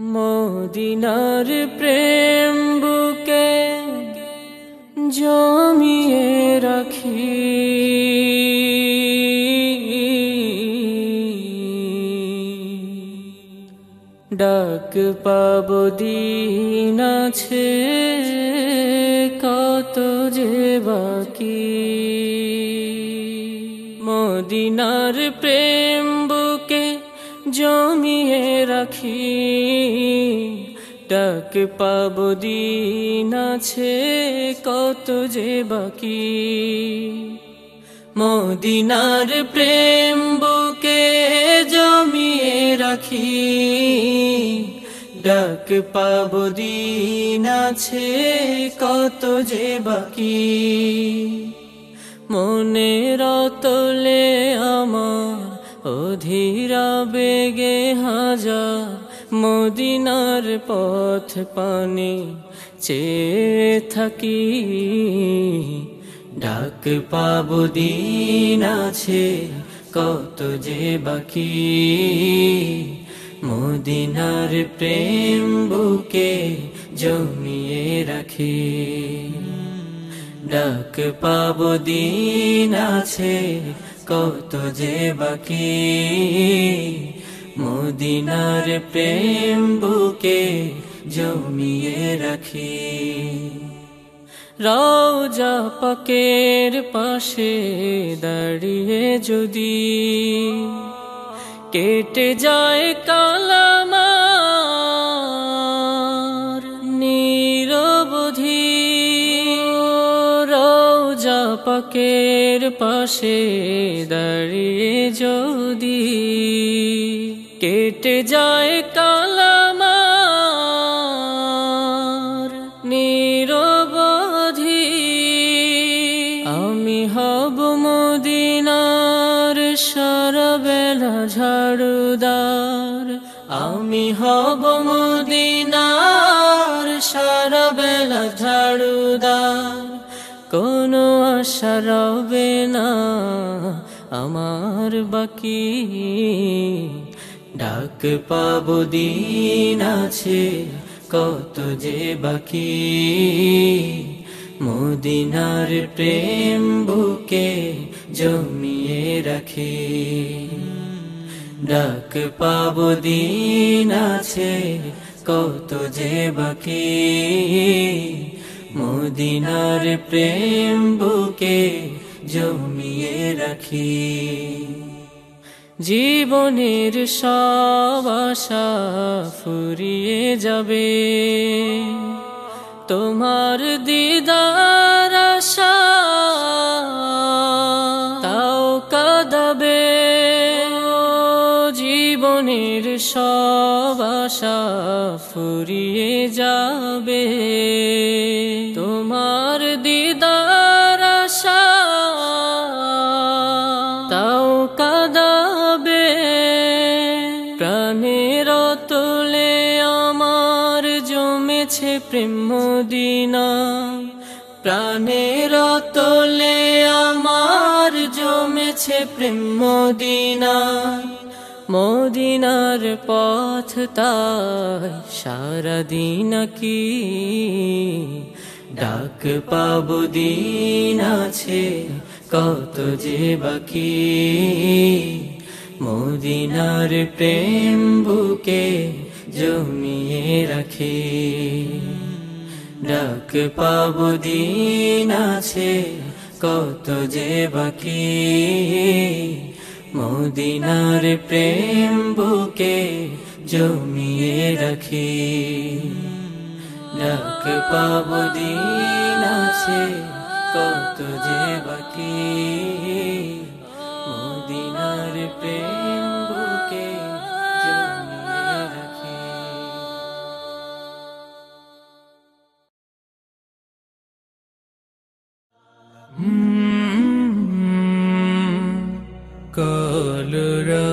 মদিনার প্রেম বুকে জমিয়ে রাখি। ডাক পাব দিন আছে কত যে বাকি। মদিনার প্রেম জমিয়ে রাখি। ডাক পাব দিন আছে, কত যে বাকি। মদিনার প্রেম বুকে জমিয়ে রাখি। ডাক পাব দিন আছে, কত যে বাকি। মনের তলে অধীরা বেগে হাজা মদিনার পথ পানে চেয়ে থাকি। ডাক পাব দিন আছে, কত যে বাকি। মদিনার প্রেম বুকে জমিয়ে রাখি। ডাক পাব দিন আছে কত যে বাকি। মদিনার প্রেম বুকে জমিয়ে রাখি। রওজা পাকের পাশে দাঁড়িয়ে যদি কেটে যায় কালামার পাকের পাশে দাঁড়িয়ে যদি কেটে যায় কালামার নিরবধি, আমি হব মদিনার সারাবেলা ঝাড়ুদার। আমি হব মদিনার সারাবেলা ঝাড়ুদার। আশা রবে না, আমার বাকি। ডাক পাব দিন আছে, কত যে বাকি। মদিনার প্রেম বুকে জমিয়ে রাখি। ডাক পাব দিন আছে, কত যে বাকি। মদিনার প্রেম বুকে জমিয়ে রাখি। জীবনের সব আশা ফুরিয়ে যাবে। তোমার দিদার আশা তাও কাদাবে। জীবনের সব আশা ফুরিয়ে যাবে। তোমার প্রেম মদিনা, প্রাণের তোলে আমার জমেছে প্রেম মদিনা। মদিনার পথ তাই সারাদিন কি ডাক পাব দিন আছে, কত যে বাকি। মদিনার প্রেম বুকে জমিয়ে রাখি। ডাক পাব দিন আছে, কত যে বাকি। মদিনার প্রেম বুকে জমিয়ে রাখি। ডাক পাব দিন আছে, কত যে বাকি। মদিনার প্রেম Mm-hmm. कालरा